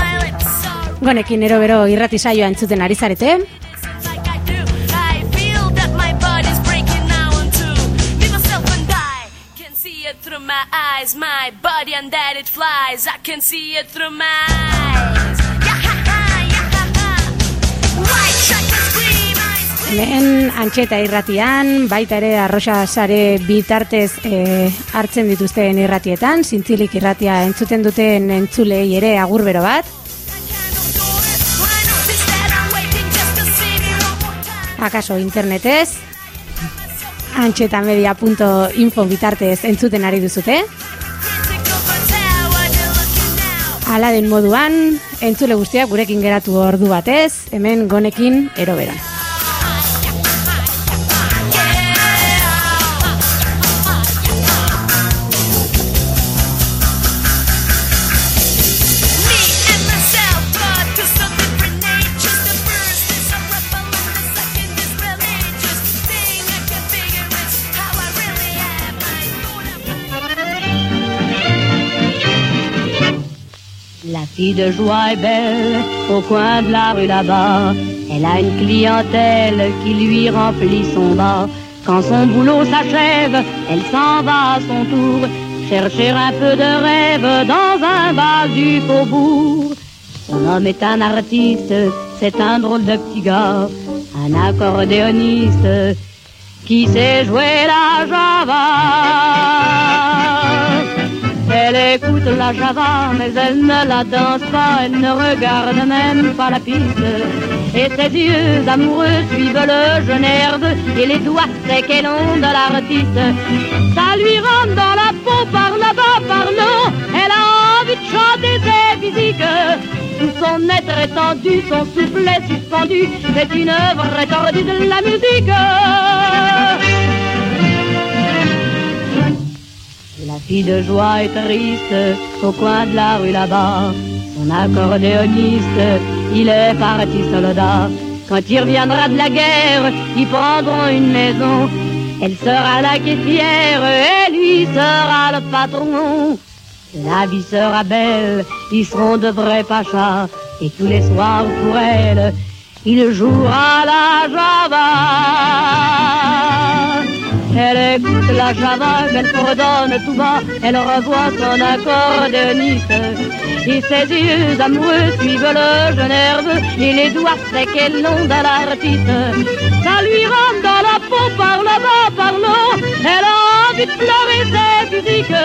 my lips are Gonekin ero bero irrati saioa entzuten ari zarete. My body and that it flies. I can see it through my Hemen antxeta irratian, baita ere arroxa sare bitartez eh, hartzen dituzten irratietan, zintzilik irratia entzuten duten entzulei ere agurbero bat. Akaso internetez, antxetamedia.info bitartez entzuten ari duzute. Ala den moduan, entzule guztiak gurekin geratu ordu batez, hemen gonekin eroberan. De joie est belle au coin de la rue là-bas. Elle a une clientèle qui lui remplit son bas. Quand son boulot s'achève, elle s'en va à son tour chercher un peu de rêve dans un bal du faubourg. Son homme est un artiste, c'est un drôle de petit gars, un accordéoniste qui sait jouer la java. Elle écoute la java, mais elle ne la danse pas, elle ne regarde même pas la piste. Et ses yeux amoureux suivent le jeune nerveux et les doigts secs et longs de l'artiste. Ça lui rentre dans la peau par là-bas, par là. Elle a envie de chanter ses physiques. Tout son être étendu, son souffle est suspendu. C'est une œuvre étendue de la musique. La fille de joie est triste au coin de la rue là-bas. Son accordéoniste, il est parti soldat. Quand il reviendra de la guerre, ils prendront une maison. Elle sera la caissière et lui sera le patron. La vie sera belle, ils seront de vrais pachas. Et tous les soirs pour elle, il jouera la java. Elle écoute la java, elle fredonne tout bas, elle revoit son accordéoniste. Et ses yeux amoureux suivent le jeune nerveux, et les doigts secs et longs de l'artiste. Ça lui rentre dans la peau par là-bas, par là, elle a envie de pleurer ses musiques.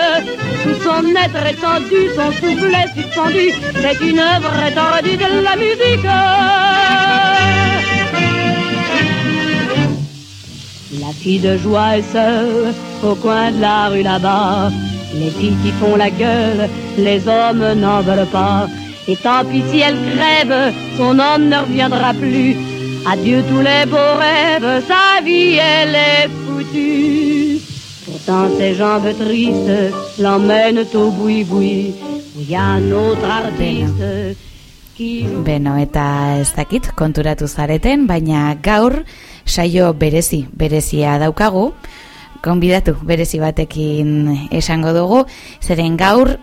Tout son être étendu, son souffle est suspendu, c'est une œuvre étendue de la musique. La fille de joie est seule au coin de la rue là-bas. Les filles qui font la gueule, les hommes n'en veulent pas. Et tant pis si elle crève, son homme ne reviendra plus. Adieu tous les beaux rêves, sa vie elle est foutue. Pourtant ses jambes tristes l'emmènent au boui-boui, où il y a un autre artiste qui. Beno, eta ez dakit gaur saio berezi, berezia daukagu, konbidatu berezi batekin esango dugu, zeren gaur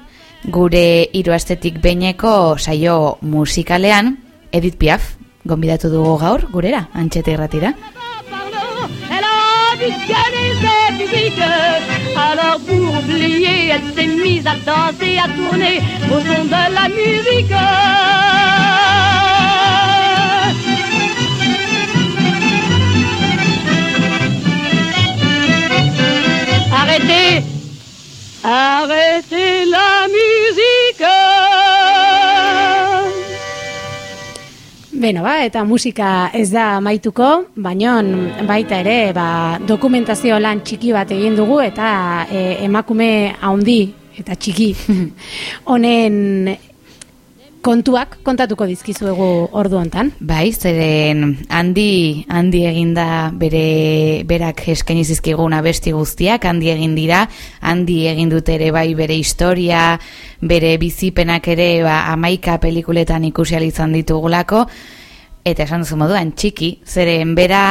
gure hiru astetik beineko saio musikalean, Edith Piaf, gonbidatu dugu gaur, gurera, antxete irratira. Alors pour oublier, elle s'est mise à danser, à tourner au son de la musique. Arrêtez la musique. Beno, ba, eta musika ez da maituko, baino baita ere, ba, dokumentazio lan txiki bat egin dugu eta e, emakume haundi eta txiki honen kontuak kontatuko dizkizuegu ordu hontan. Bai, zeren handi handi eginda bere berak eskaini zizkigun abesti guztiak handi egin dira, handi egin dute ere bai bere historia, bere bizipenak ere ba 11 pelikuletan ikusi izan ditugulako eta esan duzu moduan txiki, zeren bera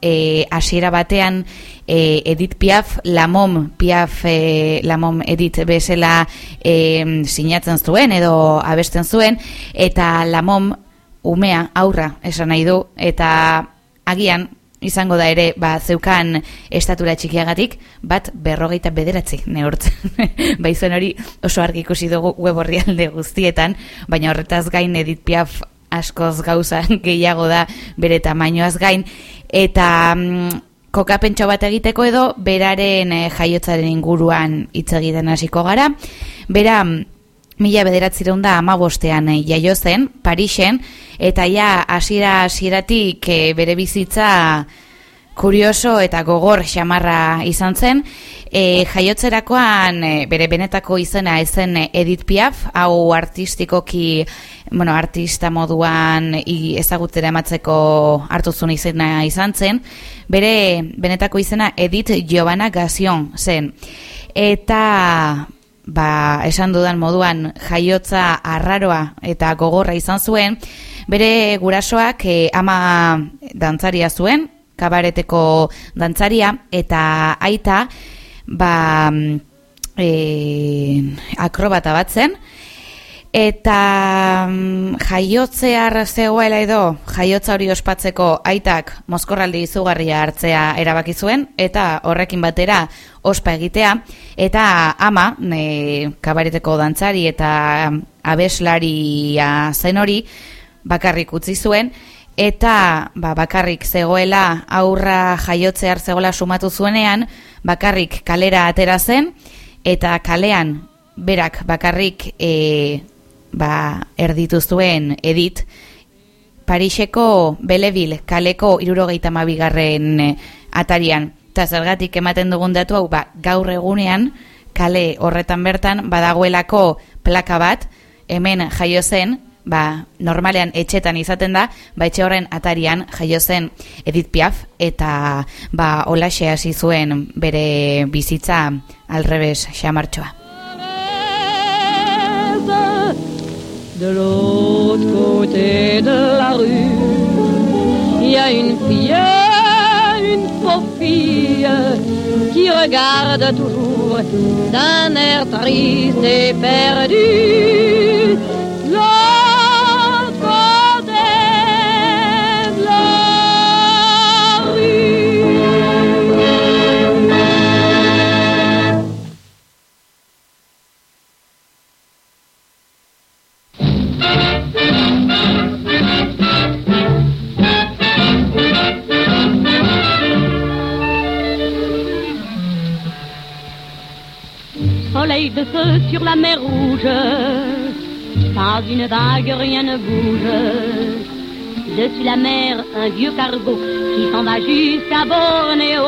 e, hasiera batean e, Edith Piaf, Lamom Piaf, e, Lamom Edith bezala e, sinatzen zuen edo abesten zuen, eta Lamom umea aurra esan nahi du, eta agian izango da ere, ba, zeukan estatura txikiagatik, bat berrogeita bederatzi neurtzen. Baizuen hori oso argi ikusi dugu web alde guztietan, baina horretaz gain Edith Piaf askoz gauza gehiago da bere tamainoaz gain eta mm, kokapentso bat egiteko edo beraren e, jaiotzaren inguruan hitz egiten hasiko gara. Bera mm, mila bederatzireun da ama bostean e, jaio zen, Parisen, eta ja hasiera hasieratik e, bere bizitza kurioso eta gogor xamarra izan zen, e, jaiotzerakoan e, bere benetako izena ezen Edith Piaf, hau artistikoki, bueno, artista moduan ezagutzera ematzeko hartu zuen izena izan zen, bere benetako izena Edith Giovanna Gazion zen. Eta ba, esan dudan moduan jaiotza arraroa eta gogorra izan zuen, bere gurasoak e, ama dantzaria zuen, kabareteko dantzaria eta aita ba e, akrobata bat zen. Eta mm, jaiotzear zegoela edo jaiotza hori ospatzeko aitak mozkorraldi izugarria hartzea erabaki zuen eta horrekin batera ospa egitea. Eta ama ne, kabareteko dantzari eta abeslaria zen hori bakarrik utzi zuen eta ba, bakarrik zegoela aurra jaiotzear zegoela sumatu zuenean, bakarrik kalera atera zen, eta kalean berak bakarrik e, ba, erditu zuen edit, Pariseko Belebil kaleko irurogeita mabigarren e, atarian. Eta zergatik ematen dugun datu hau, ba, gaur egunean kale horretan bertan badagoelako plaka bat, hemen jaio zen, ba, normalean etxetan izaten da, ba, etxe horren atarian jaio zen Edith Piaf, eta ba, olaxe hasi zuen bere bizitza alrebes xamartxoa. De l'autre côté de la rue Il y a une fille, une pauvre fille Qui regarde toujours d'un air triste et perdu de feu sur la mer rouge. Pas une vague, rien ne bouge. Dessus la mer, un vieux cargo qui s'en va jusqu'à Bornéo.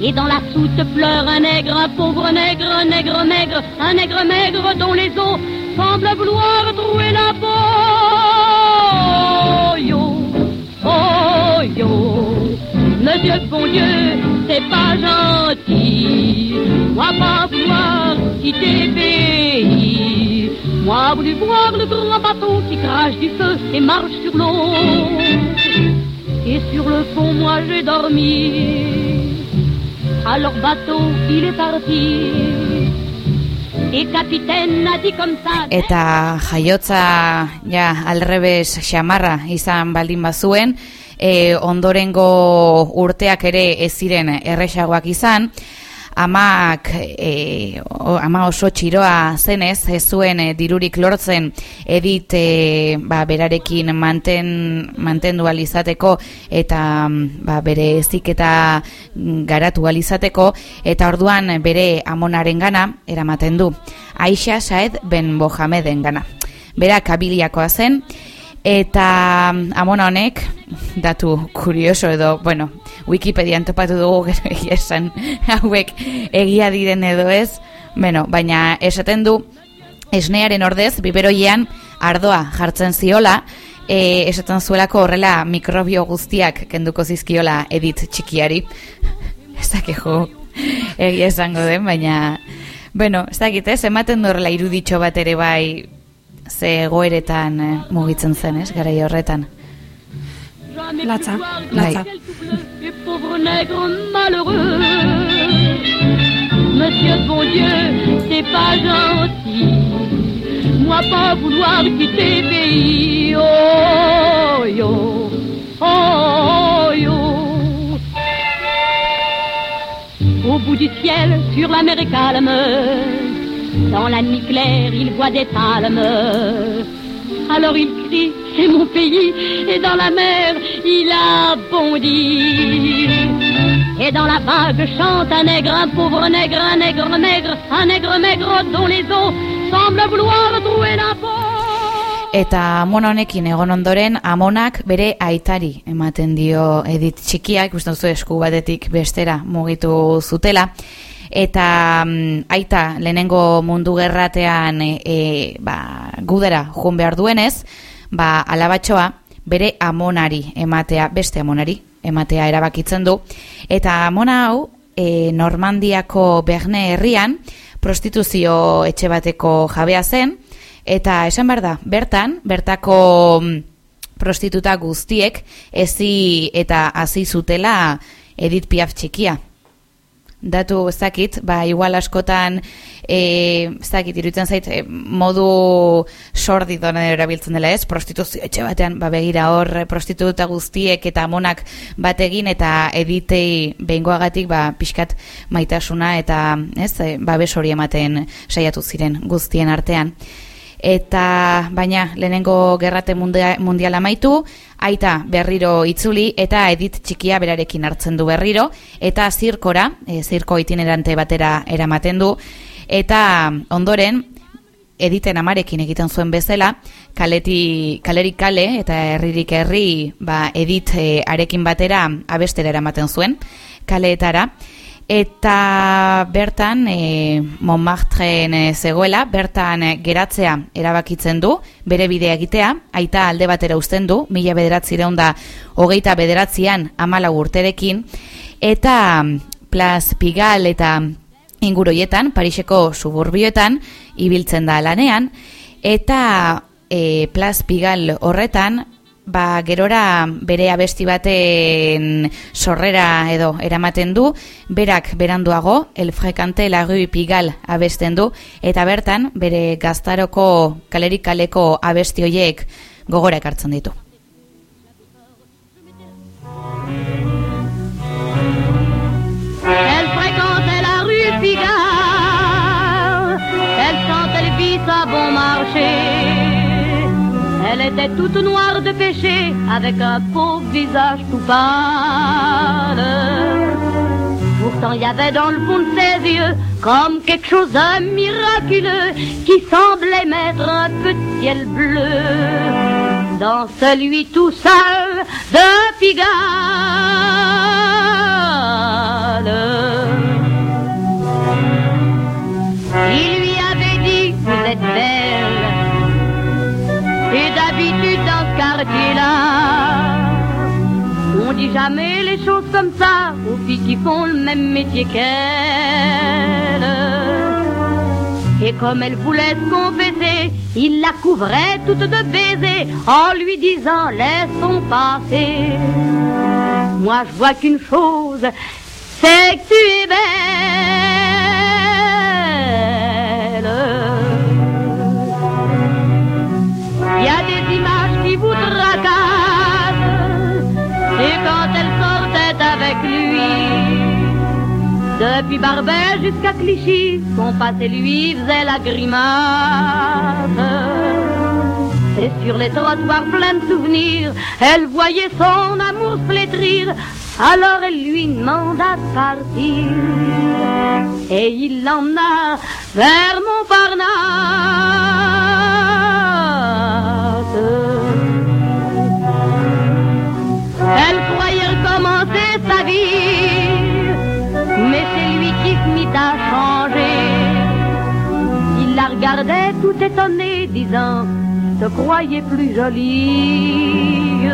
Et dans la soute pleure un nègre, un pauvre nègre, un nègre maigre, un nègre maigre dont les os semblent vouloir trouver la peau. Monsieur bon Dieu, c'est pas gentil. Moi pas vouloir quitter pays. Moi voulu voir le grand bateau qui crache du feu et marche sur l'eau. Et sur le pont, moi j'ai dormi. Alors bateau, il est parti. Et capitaine a dit comme ça. Eta jaiotza ja alrebes xamarra izan baldin bazuen, e, ondorengo urteak ere ez ziren erresagoak izan, amak e, ama oso txiroa zenez, ez zuen e, dirurik lortzen edit e, ba, berarekin manten, mantendu alizateko eta ba, bere ezik eta garatu alizateko eta orduan bere amonaren gana eramaten du. Aixa Saed Ben Bohameden gana. Bera kabiliakoa zen, Eta mm, amona honek, datu kurioso edo, bueno, Wikipedian topatu dugu esan hauek egia diren edo ez, bueno, baina esaten du esnearen ordez, biberoian ardoa jartzen ziola, e, esaten zuelako horrela mikrobio guztiak kenduko zizkiola edit txikiari. ez dakiko egia esango den, baina, bueno, ez dakit ez, ematen horrela iruditxo bat ere bai ze goeretan eh, mugitzen zen, ez, gara horretan. Latza, latza. Et pauvre nègre malheureux. Monsieur bon Dieu, c'est pas gentil. Moi pas vouloir quitter pays. Oh yo, oh yo. Au bout du ciel, sur la mer calme Dans la nuit claire, il voit des palmes alors il crie, c'est mon pays, et dans la mer, il a bondi. Et dans la vague chante un nègre, un pauvre nègre, un nègre maigre, un nègre maigre dont les os semblent vouloir trouer la peau. Eta amona honekin egon ondoren, amonak bere aitari ematen dio edit txikiak, ikusten duzu esku batetik bestera mugitu zutela. Eta mm, aita lehenengo mundu gerratean e, e, ba, gudera joan behar duenez, ba, alabatxoa bere amonari ematea, beste amonari ematea erabakitzen du. Eta amona hau, e, Normandiako Berne herrian, prostituzio etxe bateko jabea zen, eta esan behar da, bertan, bertako mm, prostituta guztiek ezi eta hasi zutela Edith Piaf txikia datu ezakit, ba, igual askotan e, ezakit, iruditzen zait e, modu sordi donen erabiltzen dela ez, prostituzio etxe batean, ba, begira hor prostituta guztiek eta amonak bategin eta editei behingoagatik ba, pixkat maitasuna eta ez, e, ba, besori ematen saiatu ziren guztien artean eta baina lehenengo gerrate mundial amaitu, aita berriro itzuli eta edit txikia berarekin hartzen du berriro, eta zirkora, e, zirko itinerante batera eramaten du, eta ondoren, editen amarekin egiten zuen bezala, kaleti, kalerik kale eta herririk herri ba, edit e, arekin batera abestera eramaten zuen, kaleetara, eta bertan e, Montmartren e, zegoela, bertan e, geratzea erabakitzen du, bere bidea egitea, aita alde batera uzten du, mila bederatzi da hogeita bederatzean amala urterekin, eta Plaz Pigal eta inguroietan, Pariseko suburbioetan, ibiltzen da lanean, eta e, Plaz Pigal horretan, ba, gerora bere abesti baten sorrera edo eramaten du, berak beranduago, el frekante lagu pigal abesten du, eta bertan bere gaztaroko kalerik kaleko abesti hoiek gogora ekartzen ditu. Elle était toute noire de péché, avec un pauvre visage tout pâle. Pourtant, il y avait dans le fond de ses yeux comme quelque chose de miraculeux qui semblait mettre un peu de ciel bleu dans celui tout seul de Pigalle. On dit jamais les choses comme ça aux filles qui font le même métier qu'elle. Et comme elle voulait se confesser, il la couvrait toute de baisers en lui disant laissons passer. Moi je vois qu'une chose, c'est que tu es belle. Et quand elle sortait avec lui, depuis Barbès jusqu'à Clichy, son passé lui faisait la grimace. Et sur les trottoirs pleins de souvenirs, elle voyait son amour flétrir. Alors elle lui demanda de partir. Et il l'emmena vers Montparnasse. Tout étonné, disant Te croyais plus jolie.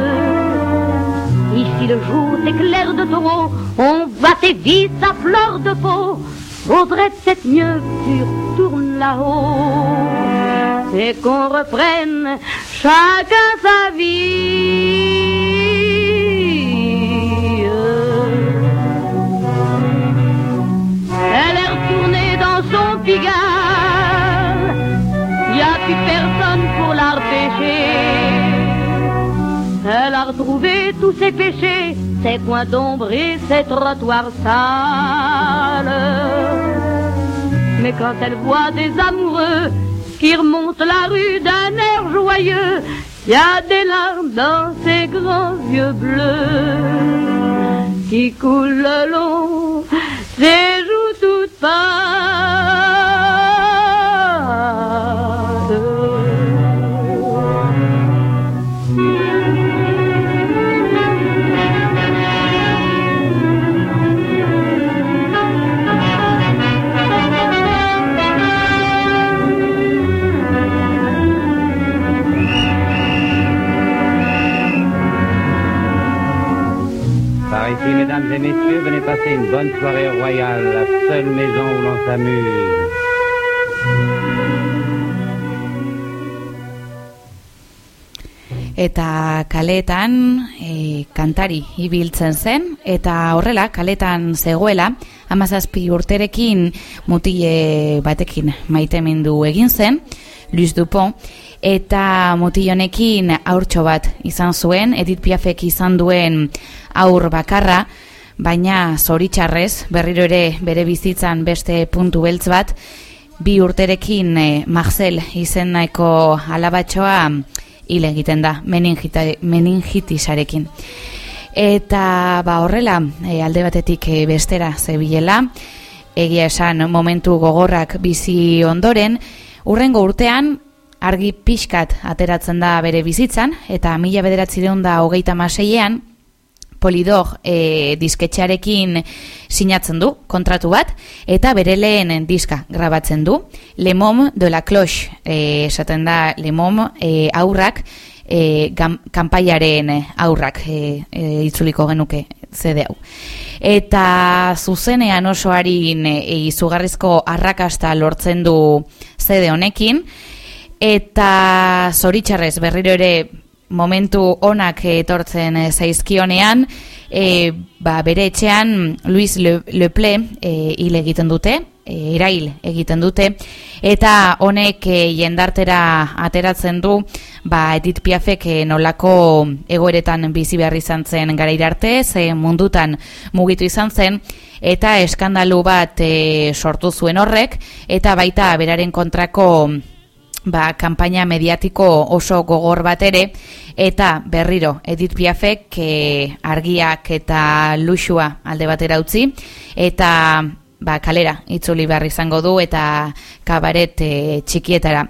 Ici le jour t'éclaire de taureau, on va tes vies à fleur de peau. Faudrait peut-être mieux que tu retournes là-haut et qu'on reprenne chacun sa vie. Elle est retournée dans son Pigalle, Retrouvé tous ses péchés, ses coins d'ombre et ses trottoirs sales. Mais quand elle voit des amoureux qui remontent la rue d'un air joyeux, y a des larmes dans ses grands yeux bleus qui coulent le long ses joues toutes pâles. Mesdames et messieurs, venez passer une bonne soirée royale, la seule maison où l'on s'amuse. Eta kaletan e, kantari ibiltzen zen, eta horrela kaletan zegoela, amazazpi urterekin mutile batekin maitemindu egin zen, Luis Dupont, eta mutil honekin aurtxo bat izan zuen, Edith Piafek izan duen aur bakarra, baina zoritxarrez, berriro ere bere bizitzan beste puntu beltz bat, bi urterekin e, Marcel izeneko alabatxoa hil egiten da meningitisarekin. Eta ba horrela e, alde batetik e, bestera zebilela, egia esan momentu gogorrak bizi ondoren, urrengo urtean argi pixkat ateratzen da bere bizitzan, eta mila bederatzireun da hogeita maseian, Polidor e, disketxearekin sinatzen du kontratu bat eta bere lehen diska grabatzen du. Le Mom de la Cloche e, esaten da Le Mom e, aurrak e, gam, kanpaiaren aurrak e, e, itzuliko genuke zede hau. Eta zuzenean oso harin e, izugarrizko arrakasta lortzen du zede honekin eta zoritxarrez berriro ere momentu onak etortzen eh, zaizkionean, e, ba, bere etxean Luis Le, Le Ple e, hil egiten dute, e, irail egiten dute, eta honek e, jendartera ateratzen du, ba, Edith Piafek e, nolako egoeretan bizi behar izan zen gara irarte, ze mundutan mugitu izan zen, eta eskandalu bat e, sortu zuen horrek, eta baita beraren kontrako ba, kanpaina mediatiko oso gogor bat ere, eta berriro Edith Piafek e, argiak eta luxua alde batera utzi, eta ba, kalera itzuli behar izango du eta kabaret e, txikietara.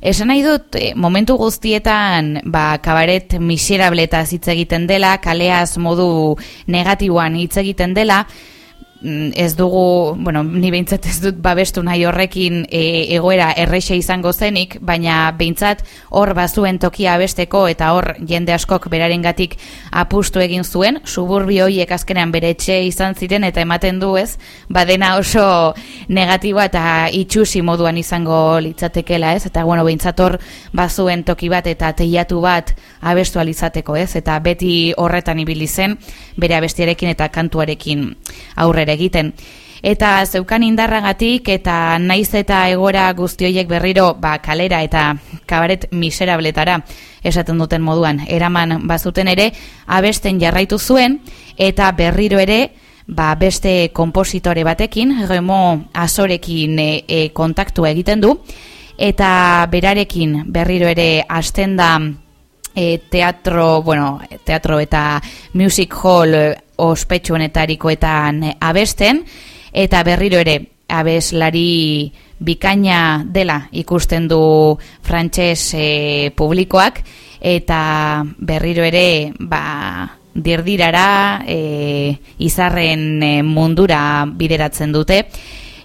Esan nahi dut, e, momentu guztietan ba, kabaret miserable eta hitz egiten dela, kaleaz modu negatiboan hitz egiten dela, ez dugu, bueno, ni behintzat ez dut babestu nahi horrekin e, egoera erreixe izango zenik, baina behintzat hor bazuen tokia abesteko eta hor jende askok berarengatik apustu egin zuen, suburbi hoiek azkenean bere etxe izan ziren eta ematen du ez, badena oso negatiboa eta itxusi moduan izango litzatekela ez, eta bueno, behintzat hor bazuen toki bat eta teiatu bat abestu alizateko ez, eta beti horretan ibili zen bere abestiarekin eta kantuarekin aurrera egiten. Eta zeukan indarragatik eta naiz eta egora guzti horiek berriro ba, kalera eta kabaret miserabletara esaten duten moduan eraman bazuten ere abesten jarraitu zuen eta berriro ere ba, beste kompositore batekin, Remo Azorekin e, e, kontaktua egiten du eta berarekin berriro ere hasten da e, teatro, bueno, teatro eta music hall ospetsuenetarikoetan abesten, eta berriro ere abeslari bikaina dela ikusten du frantses e, publikoak, eta berriro ere ba, dirdirara e, izarren e, mundura bideratzen dute,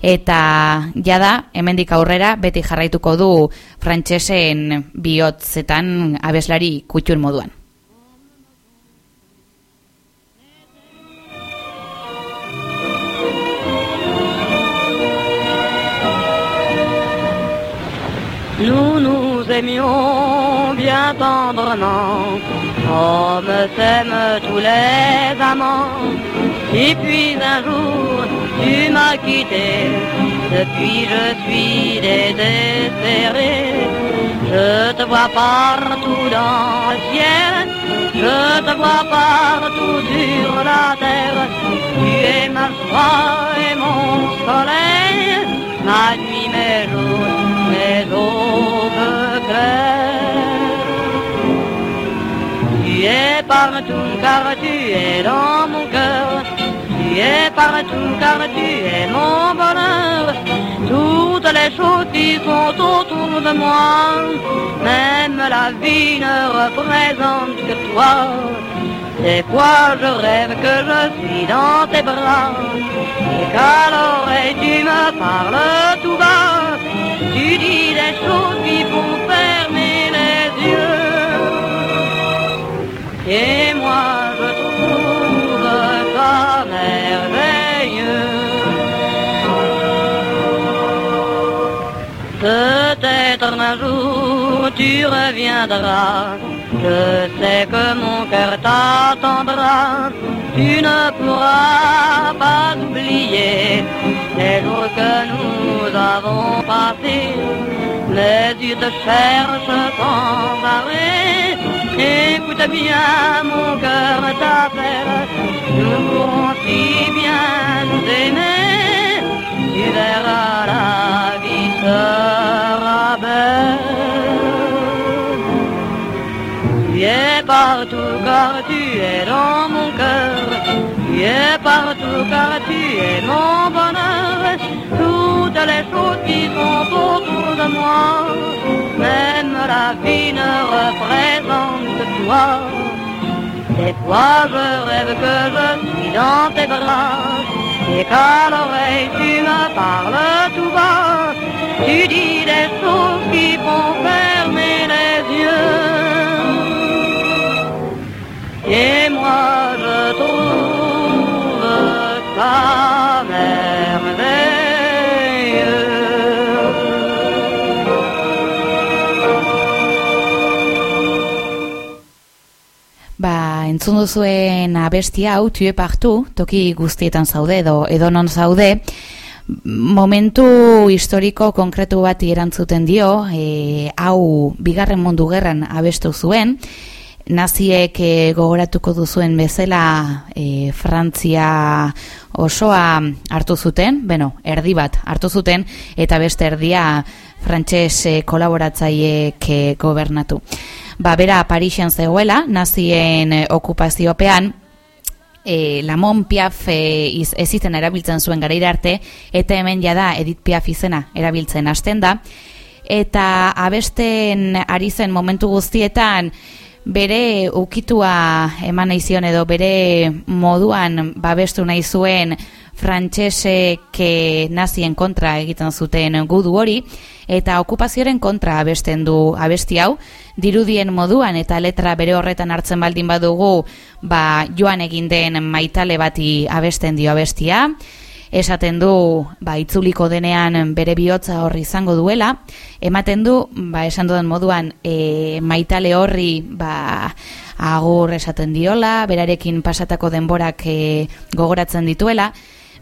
eta jada hemendik aurrera beti jarraituko du frantsesen bihotzetan abeslari kutxun moduan. Nous nous aimions bien tendrement, comme s'aiment tous les amants. Et puis un jour, tu m'as quitté, depuis je suis désespéré. Je te vois partout dans le ciel, je te vois partout sur la terre. Tu es ma joie et mon soleil, ma nuit, mes jours, Tu es partout car tu es dans mon cœur. Tu es partout car tu es mon bonheur. Toutes les choses qui sont autour de moi, même la vie ne représente que toi. Des fois je rêve que je suis dans tes bras Et qu'à l'oreille tu me parles tout bas Tu dis des choses qui font fermer les yeux. Et moi je trouve ça merveilleux. Peut-être un jour tu reviendras Je sais que mon cœur t'attendra Tu ne pourras pas oublier Les jours que nous avons passés. Mais tu te cherches sans arrêt Écoute bien mon cœur t'appelle. Nous pourrons si bien nous aimer. Tu verras la vie sera belle tu es partout car tu es dans mon cœur. Tu es partout car tu es mon bonheur. Toutes les choses qui sont autour de moi, même la vie ne représente toi. Des fois je rêve que je suis dans tes bras Et qu'à l'oreille tu me parles tout bas Tu dis des choses qui font fermer Et moi je trouve ça merveilleux Ba, entzun duzuen abesti hau, tue partu, toki guztietan zaude edo edo non zaude, momentu historiko konkretu bati erantzuten dio, e, hau bigarren mundu gerran abestu zuen, naziek e, gogoratuko duzuen bezala e, Frantzia osoa hartu zuten, beno, erdi bat hartu zuten, eta beste erdia frantses e, kolaboratzaiek e, gobernatu. Ba, bera Parisen zegoela, nazien e, okupaziopean, e, Lamon Piaf e, iz, eziten erabiltzen zuen garaira arte, eta hemen jada Edith Piaf izena erabiltzen hasten da, eta abesten ari zen momentu guztietan, bere ukitua eman nahi zion edo bere moduan babestu nahi zuen frantsesek nazien kontra egiten zuten gudu hori eta okupazioaren kontra abesten du abesti hau. Dirudien moduan eta letra bere horretan hartzen baldin badugu ba joan egin den maitale bati abesten dio abestia esaten du ba, itzuliko denean bere bihotza horri izango duela, ematen du, ba, esan dudan moduan, e, maitale horri ba, agur esaten diola, berarekin pasatako denborak e, gogoratzen dituela,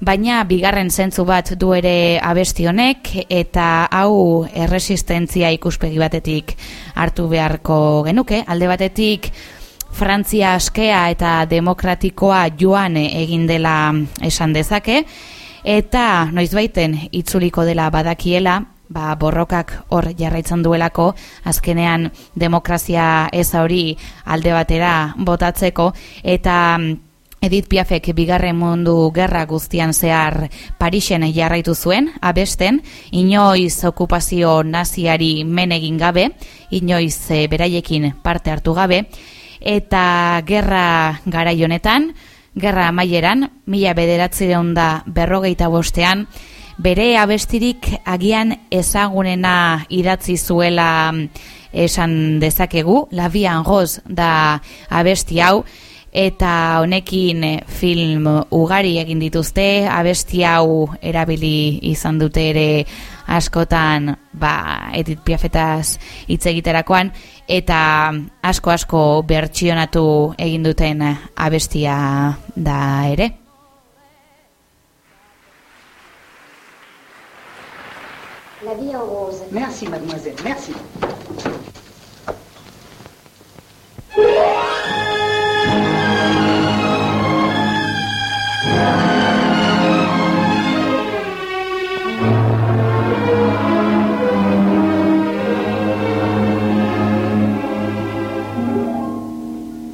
baina bigarren zentzu bat du ere abesti honek eta hau erresistentzia ikuspegi batetik hartu beharko genuke, alde batetik Frantzia askea eta demokratikoa joan egin dela esan dezake, eta noizbaiten itzuliko dela badakiela, ba, borrokak hor jarraitzen duelako, azkenean demokrazia ez hori alde batera botatzeko, eta Edith Piafek bigarren mundu gerra guztian zehar Parisen jarraitu zuen, abesten, inoiz okupazio naziari men egin gabe, inoiz e, beraiekin parte hartu gabe, eta gerra garaionetan, gerra amaieran, mila bederatzireun da berrogeita bostean, bere abestirik agian ezagunena idatzi zuela mm, esan dezakegu, La en Rose da abesti hau, eta honekin eh, film ugari egin dituzte, abesti hau erabili izan dute ere askotan ba, Edith Piafetaz hitz egiterakoan, eta asko-asko bertsionatu egin duten abestia da ere. La vie en rose. Merci, mademoiselle, merci.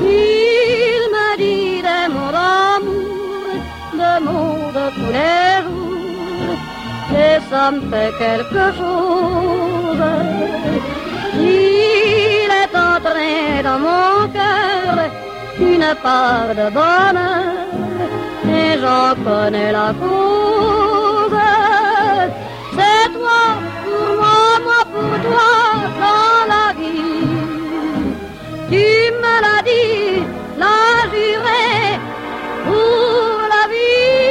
Il me dit des mots d'amour, des mots de tous les jours, et ça me fait quelque chose. Il est entré dans mon cœur une part de bonheur, et j'en connais la cause. C'est toi pour moi, moi pour toi dans la. Tu me l'as dit, l'as juré pour la vie.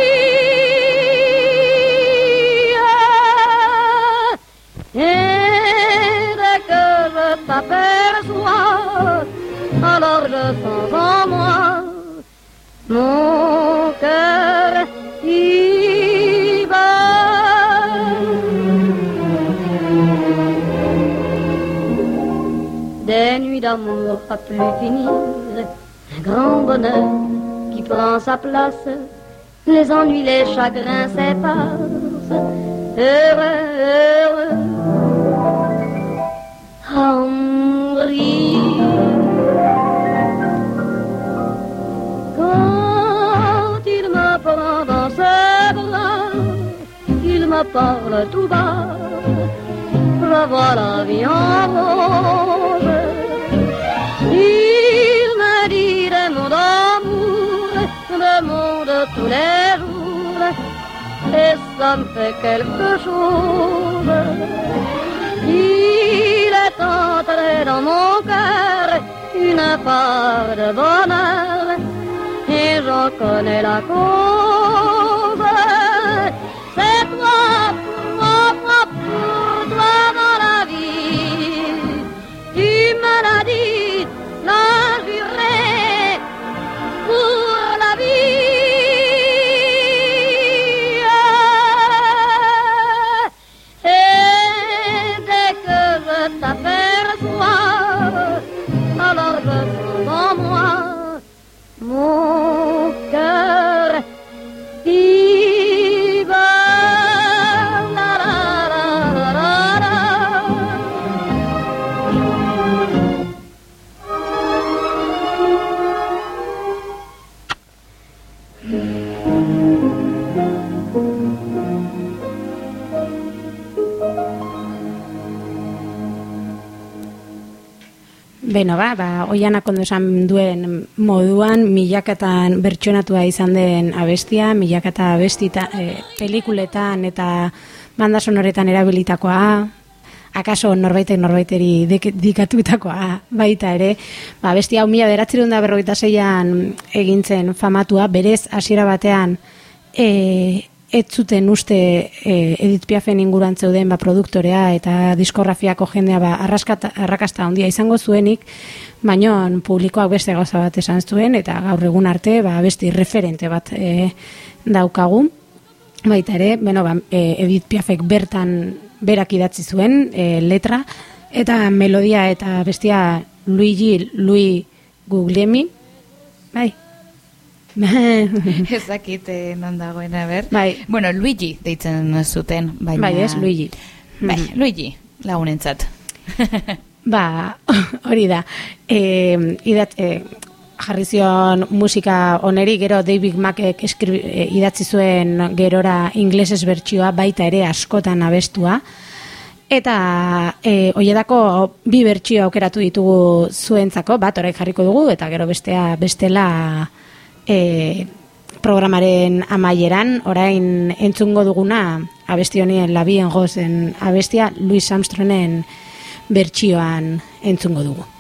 Et dès que je t'aperçois, alors je sens d'amour à plus finir, un grand bonheur qui prend sa place, les ennuis, les chagrins s'effacent, heureux, heureux, Henri. Quand il me prend dans ses bras, il me parle tout bas, je vois la vie en rose. Il me dit des mots d'amour, des mots de tous les jours, et ça me fait quelque chose. Il est entré dans mon cœur une part de bonheur, et j'en connais la cause. C'est toi Beno, ba, ba, oianak ondo esan duen moduan, milakatan bertsonatua izan den abestia, milakata abestita, e, pelikuletan eta banda sonoretan erabilitakoa, akaso norbaitek norbaiteri dikatutakoa baita ere, ba, abestia hau mila beratzerun da berrogeita zeian egintzen famatua, berez hasiera batean e, ez zuten uste e, Edith Piafen inguruan zeuden ba, produktorea eta diskografiako jendea ba, arrakasta handia izango zuenik, baino publikoak beste gauza bat esan zuen eta gaur egun arte ba, beste referente bat e, daukagu. Baita ere, bueno, ba, e, Edith Piafek bertan berak idatzi zuen e, letra eta melodia eta bestia Luigi Louis Guglielmi, bai, Ez dakit eh, non dagoen, a ber. Bai. Bueno, Luigi deitzen zuten. Baina... Bai, ez, Luigi. Bai, Luigi, lagunentzat. Ba, hori da. E, idat, e, jarri zion musika oneri, gero David Mackek eskribi, e, idatzi zuen gerora inglesez bertsioa baita ere askotan abestua. Eta e, hoietako bi bertsio aukeratu ditugu zuentzako, bat orain jarriko dugu, eta gero bestea bestela e, programaren amaieran, orain entzungo duguna abesti honien labien gozen abestia Louis Armstrongen bertsioan entzungo dugu.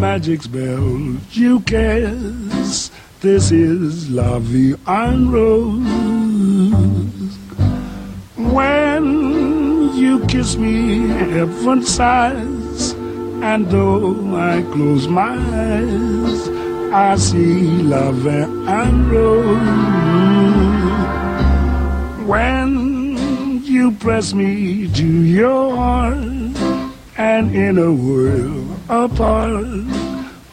Magic spell you cast. This is love, Vie en Rose. When you kiss me, heaven sighs. And though I close my eyes, I see love en Rose. When you press me to your heart, and in a world apart,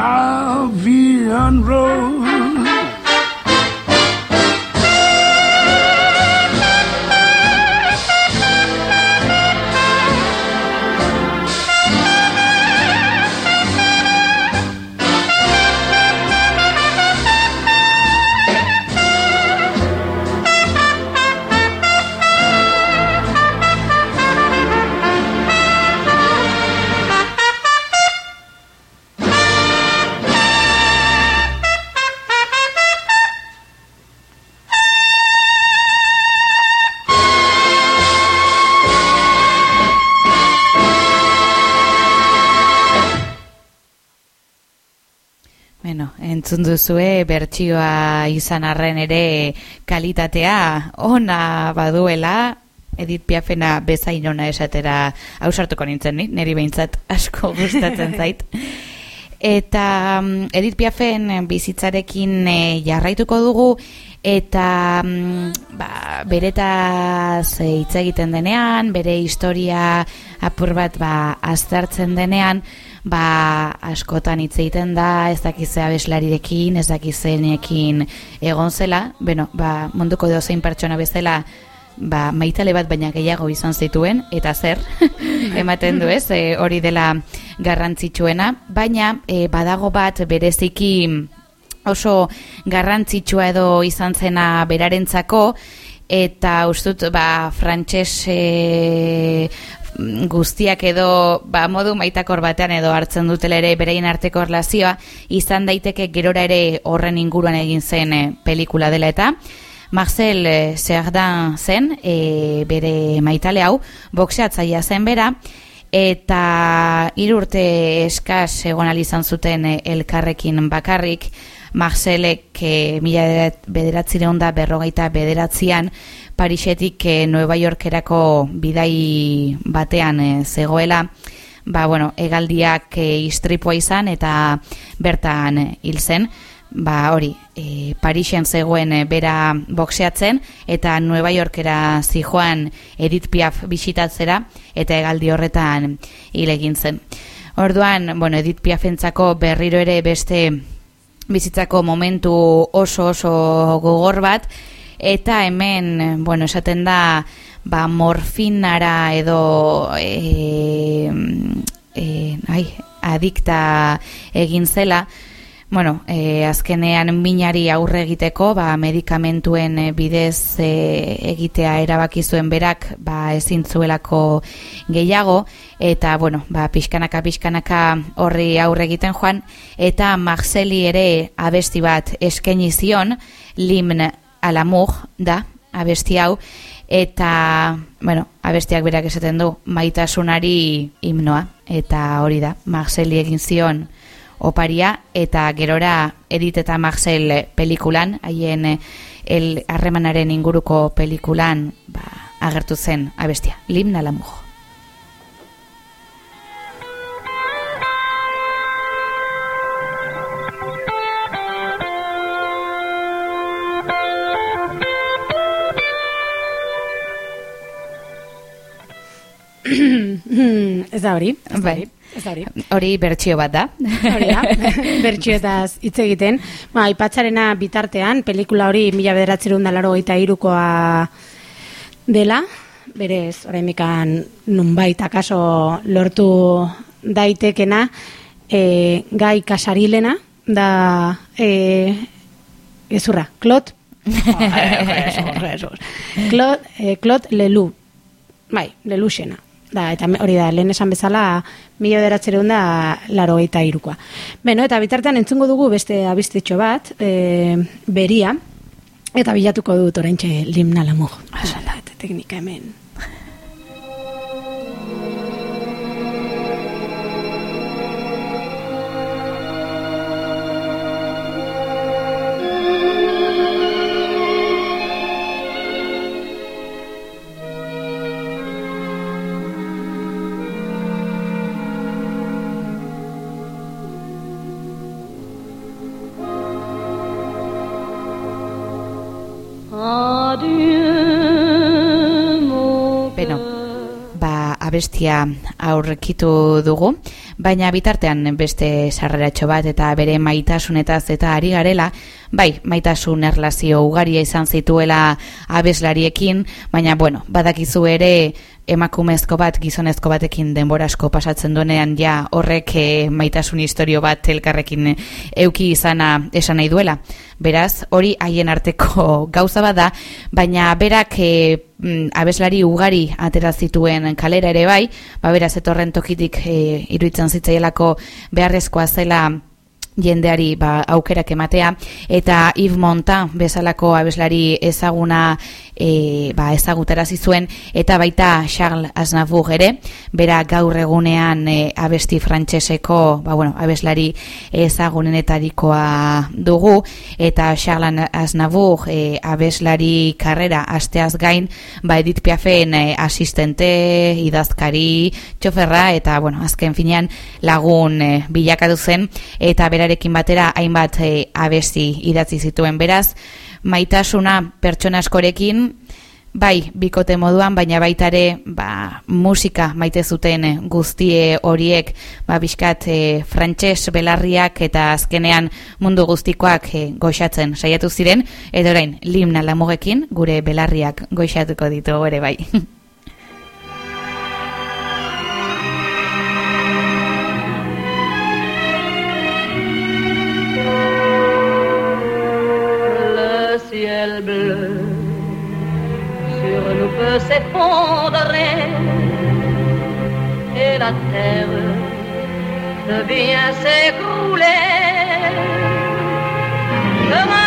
La Vie entzun duzue bertsioa izan arren ere kalitatea ona baduela, Edith Piafena bezain ona esatera ausartuko nintzen ni, niri behintzat asko gustatzen zait. Eta mm, Edith Piafen bizitzarekin eh, jarraituko dugu eta mm, ba, beretaz eh, hitz egiten denean, bere historia apur bat ba, aztertzen denean, ba, askotan hitz egiten da, ez dakizea abeslarirekin, ez dakizenekin egon zela, bueno, ba, munduko dozein pertsona bezala ba, maitale bat baina gehiago izan zituen, eta zer, ematen du ez, e, hori dela garrantzitsuena, baina e, badago bat bereziki oso garrantzitsua edo izan zena berarentzako, eta ustut ba, frantses e, guztiak edo ba, modu maitakor batean edo hartzen dutela ere bereien arteko erlazioa izan daiteke gerora ere horren inguruan egin zen e, pelikula dela eta. Marcel e, Cerdan zen e, bere maitale hau boxeatzaia zen bera eta irurte eskaz egon izan zuten elkarrekin bakarrik. Marcelek e, mila bederatzireun da berrogeita bederatzean Parisetik e, Nueva Yorkerako bidai batean e, zegoela ba, bueno, egaldiak e, istripua izan eta bertan hil zen ba hori, e, Parisen zegoen e, bera boxeatzen eta Nueva Yorkera zijoan Edith Piaf bisitatzera eta egaldi horretan hil egin zen. Orduan, bueno, Edith Piafentzako berriro ere beste bizitzako momentu oso oso gogor bat eta hemen bueno esaten da ba morfinara edo e, e, ai, adikta egin zela. Bueno, e, azkenean minari aurre egiteko, ba, medikamentuen e, bidez e, egitea erabaki zuen berak, ba, ezin zuelako gehiago, eta, bueno, ba, pixkanaka, pixkanaka horri aurre egiten joan, eta Marceli ere abesti bat eskaini zion, limn alamur da, abesti hau, eta, bueno, abestiak berak esaten du, maitasunari himnoa, eta hori da, Marceli egin zion, oparia eta gerora Edith eta Marcel pelikulan, haien eh, el harremanaren inguruko pelikulan ba, agertu zen abestia, limna la Ez da hori, ez da Bai. hori. Ez da hori. Hori bertsio bat da. Hori da, bertxioetaz hitz egiten. Ba, aipatzarena bitartean, pelikula hori mila bederatzerun da laro irukoa dela, berez, oraindikan nunbait akaso lortu daitekena, e, gai kasarilena, da, e, ezurra, klot, klot, e, klot lelu, bai, leluxena. Da, eta me- hori da, lehen esan bezala, mila bederatzereun da laro eta irukoa. Beno, eta bitartean entzungo dugu beste abistetxo bat, e, beria, eta bilatuko dut oraintxe limna lamur. Asala, eta teknika hemen. Abestia aurrekitu dugu, baina bitartean beste sarreratxo bat eta bere maitasunetaz eta ari garela, bai, maitasun erlazio ugaria izan zituela abeslariekin, baina, bueno, badakizu ere emakumezko bat gizonezko batekin denbora asko pasatzen duenean ja horrek eh, maitasun historio bat elkarrekin euki izana esan nahi duela. Beraz, hori haien arteko gauza bada, baina berak e, abeslari ugari atera zituen kalera ere bai, ba beraz etorren tokitik e, iruditzen zitzaielako beharrezkoa zela jendeari ba, aukerak ematea eta Yves Montand bezalako abeslari ezaguna e, ba, ezagutarazi zuen eta baita Charles Aznavour ere. Bera gaur egunean e, abesti frantseseko ba, bueno, abeslari ezagunenetarikoa dugu. Eta Charles Aznavour e, abeslari karrera asteaz gain ba, Edith Piafen e, asistente, idazkari, txoferra eta bueno, azken finean lagun e, bilakatu zen. Eta berarekin batera hainbat e, abesti idatzi zituen. Beraz maitasuna pertsona askorekin bai bikote moduan baina baita ere ba, musika maite zuten e, guztie horiek ba bizkat e, frantses belarriak eta azkenean mundu guztikoak e, goxatzen saiatu ziren eta orain limna lamugekin gure belarriak goxatuko ditugu ere bai Sur nous peut s'effondrer. Et la terre devient s'écrouler. Je me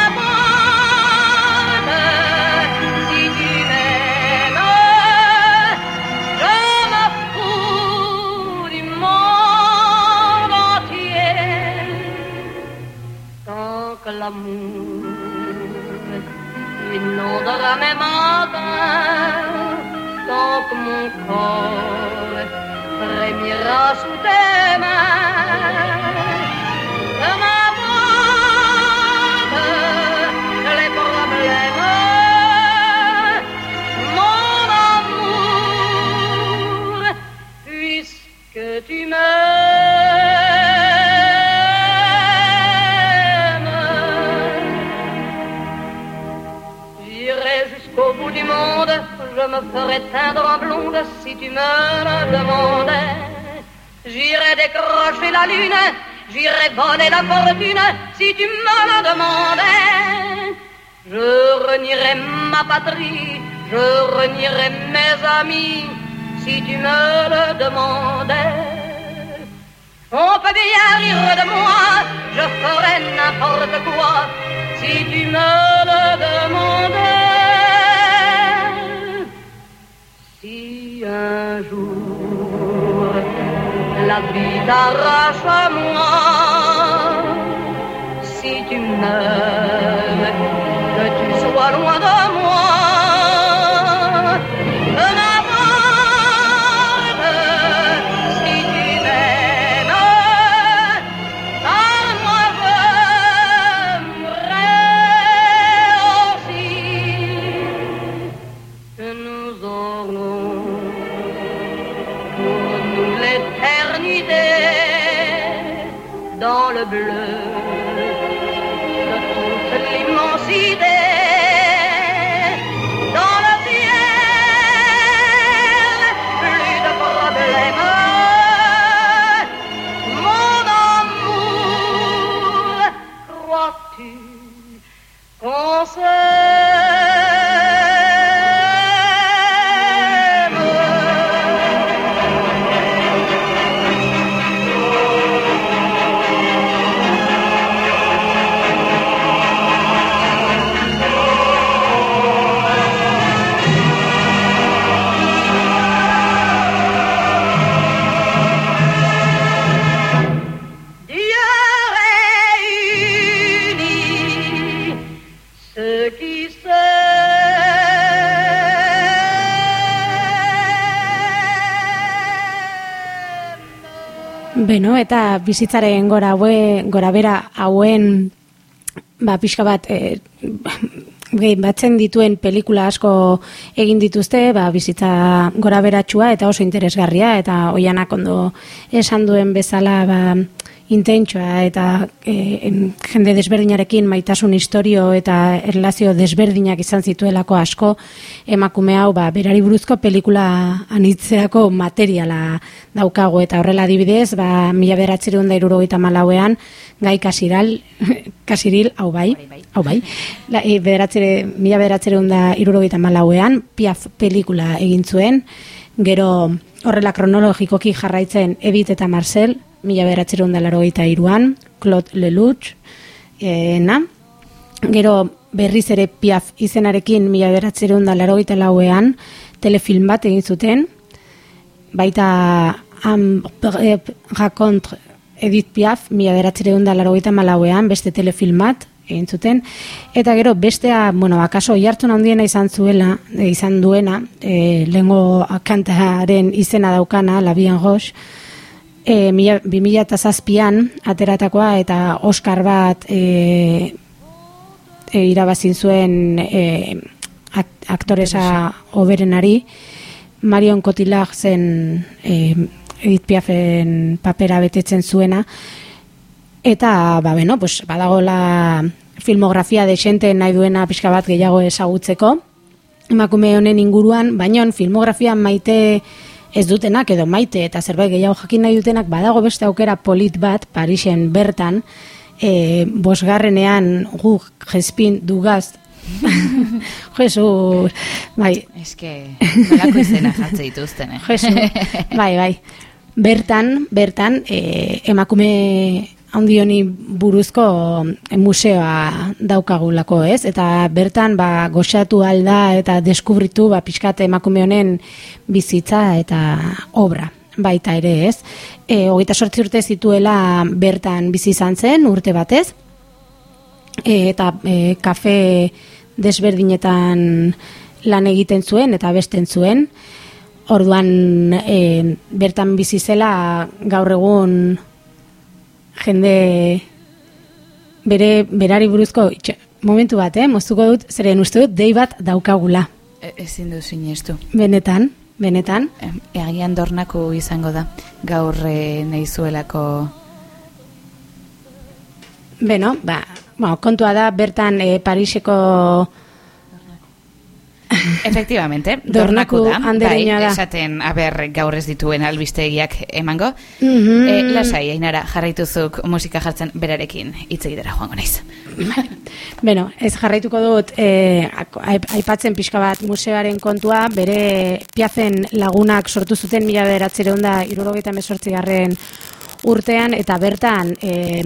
si tu m'aimes, je me fous du monde entier. Tant que l'amour inondera mes matins, tant que mon corps frémira sous tes mains. Jusqu'au bout du monde, je me ferai teindre en blonde si tu me le demandais. J'irai décrocher la lune, j'irai voler la fortune si tu me le demandais. Je renierai ma patrie, je renierai mes amis si tu me le demandais. On peut bien rire de moi, je ferai n'importe quoi si tu me le demandais. Si un jour la vie t'arrache à moi, si tu meurs, que tu sois loin de moi. Beno, eta bizitzaren gora haue, gora bera hauen ba, pixka bat e, gehi batzen dituen pelikula asko egin dituzte, ba, bizitza gora beratxua eta oso interesgarria, eta oianak ondo esan duen bezala ba, intentsoa eta e, jende desberdinarekin maitasun historio eta erlazio desberdinak izan zituelako asko emakume hau ba, berari buruzko pelikula anitzerako materiala daukago eta horrela adibidez ba, mila beratzereun da irurogeita malauean gai kasiral, kasiril, hau bai, hau bai, La, e, bederatzere, mila beratzereun da irurogeita malauean piaf pelikula egin zuen, gero horrela kronologikoki jarraitzen Edith eta Marcel, mila beratzereun da larogeita iruan, Claude Lelouch, e, na, Gero berriz ere Piaf izenarekin mila beratzereun da larogeita lauean telefilm bat egin zuten, baita am, eh, racontre Edith Piaf mila beratzereun da larogeita malauean beste telefilm bat egin zuten, eta gero bestea, bueno, akaso jartzen handiena izan zuela, eh, izan duena, e, lehengo kantaren izena daukana, Labian Roche, e, mila, 2007an ateratakoa eta Oscar bat e, e, irabazin zuen e, ak- aktoresa oberenari Marion Cotillard zen e, Edith Piafen papera betetzen zuena. Eta ba beno, pues badagola filmografia de xente nahi duena pixka bat gehiago ezagutzeko. Emakume honen inguruan, baina filmografia maite ez dutenak edo maite eta zerbait gehiago jakin nahi dutenak badago beste aukera polit bat Parisen bertan e, bosgarrenean gu jespin dugaz Jesus bai, que, nolako izena jartze dituzten, eh? Jesus, bai, bai. bertan, bertan, e, emakume handi honi buruzko e, museoa daukagulako, ez? Eta bertan, ba, goxatu alda eta deskubritu, ba, pixkat emakume honen bizitza eta obra baita ere, ez? E, sortzi urte zituela bertan bizi izan zen, urte batez, e, eta e, kafe desberdinetan lan egiten zuen eta besten zuen. Orduan e, bertan bizi zela gaur egun jende bere berari buruzko itxe, momentu bat, eh, moztuko dut, zeren uste dut dei bat daukagula. E, ezin du sinestu. Benetan, benetan. E, Agian dornako izango da. Gaur e, nahi zuelako Beno, ba, bueno, kontua da bertan e, Pariseko Efectivamente, dornaku da. bai, da. esaten, aber, gaur ez dituen albistegiak emango. Mhm. E, lasai, ainara, jarraituzuk musika jartzen berarekin hitz egitera joango naiz. Beno, ez jarraituko dut e, aipatzen pixka bat museoaren kontua, bere piazen lagunak sortu zuten mila beratzere onda irurogeita garren urtean, eta bertan e,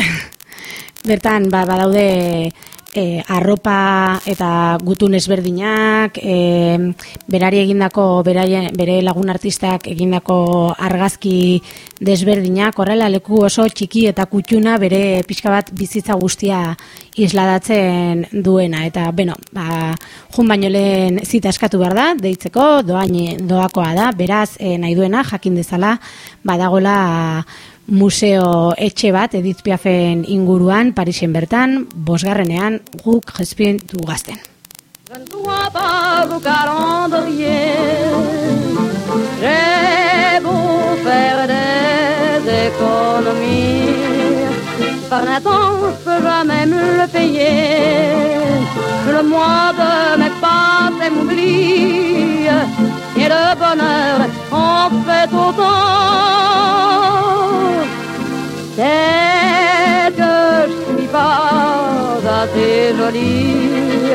bertan ba, badaude e, arropa eta gutun ezberdinak, e, berari egindako, beraie, bere lagun artistak egindako argazki desberdinak, horrela leku oso txiki eta kutxuna bere pixka bat bizitza guztia isladatzen duena. Eta, beno, ba, jun baino lehen zita eskatu behar da, deitzeko, doain, doakoa da, beraz, e, nahi duena, jakin dezala, badagola museo etxe bat Edith Piafen inguruan, Parisen bertan, bosgarrenean guk jespien du gazten. Je ne crois pas au calendrier. J'ai beau faire des économies. Par l'instant, je peux jamais me le payer. Le mois de mes pas m'oublie. Et le bonheur en fait autant. C'est que je suis pas assez jolie.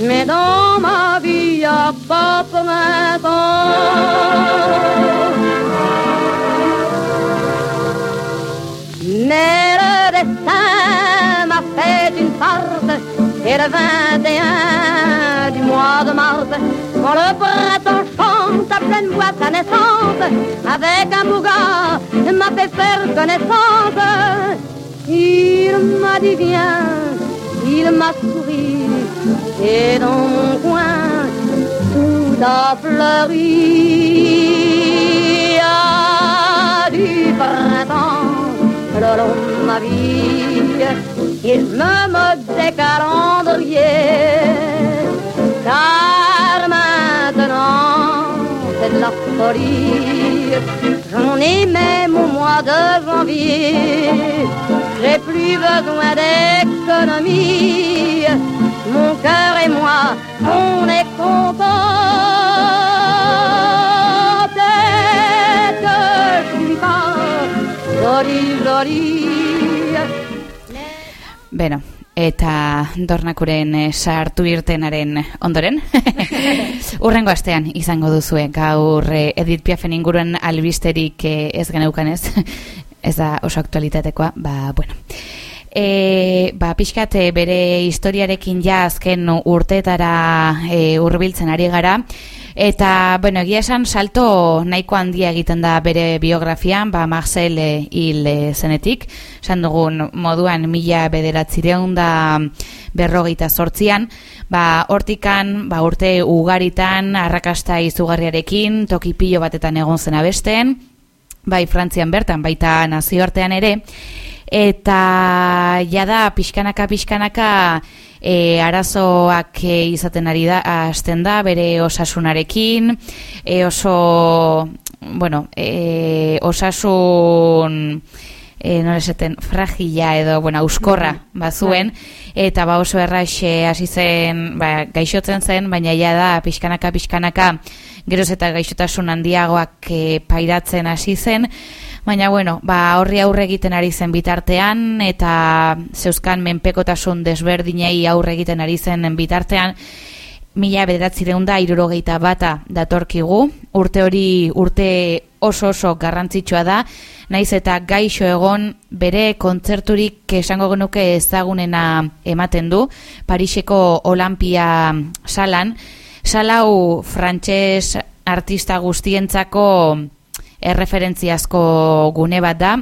Mais dans ma vie, a pas Mais le destin m'a fait une farce Et le 21 du mois de mars Quand le printemps à pleine voix sa naissance Avec un bouga m'a fait faire connaissance. Il m'a dit viens, il m'a souri Et dans mon coin tout a fleuri. Ah, du printemps le long de ma vie Il me moque des calendriers. Car J'en ai même au mois de janvier. J'ai plus besoin d'économie. Mon cœur et moi on est contents Peut-être que je suis pas Beno, eta dornakuren eh, sartu irtenaren ondoren. Urrengo astean izango duzue gaur eh, Edith Piafen inguruan albisterik eh, ez geneukan ez. ez da oso aktualitatekoa, ba, bueno. E, ba, pixkat bere historiarekin ja azken urteetara e, urbiltzen ari gara. Eta, bueno, egia esan salto nahiko handia egiten da bere biografian, ba, Marcel hil eh, zenetik, esan dugun moduan mila bederatzireun da berrogeita sortzian, ba, hortikan, ba, urte ugaritan, arrakasta izugarriarekin, toki pilo batetan egon zen abesten, bai Frantzian bertan, baita nazioartean ere, eta jada pixkanaka pixkanaka e, arazoak e, izaten ari da hasten da bere osasunarekin e, oso bueno e, osasun e, nola esaten fragila edo bueno auskorra bazuen eta ba oso erraxe hasi zen ba, gaixotzen zen baina ja da pixkanaka pixkanaka geroz eta gaixotasun handiagoak e, pairatzen hasi zen Baina, bueno, ba, horri aurre egiten ari zen bitartean, eta zeuzkan menpekotasun desberdinei aurre egiten ari zen bitartean, mila bederatzireun da irurogeita bata datorkigu, urte hori urte oso oso garrantzitsua da, naiz eta gaixo egon bere kontzerturik esango genuke ezagunena ematen du, Pariseko Olampia salan, salau frantses artista guztientzako erreferentziazko gune bat da,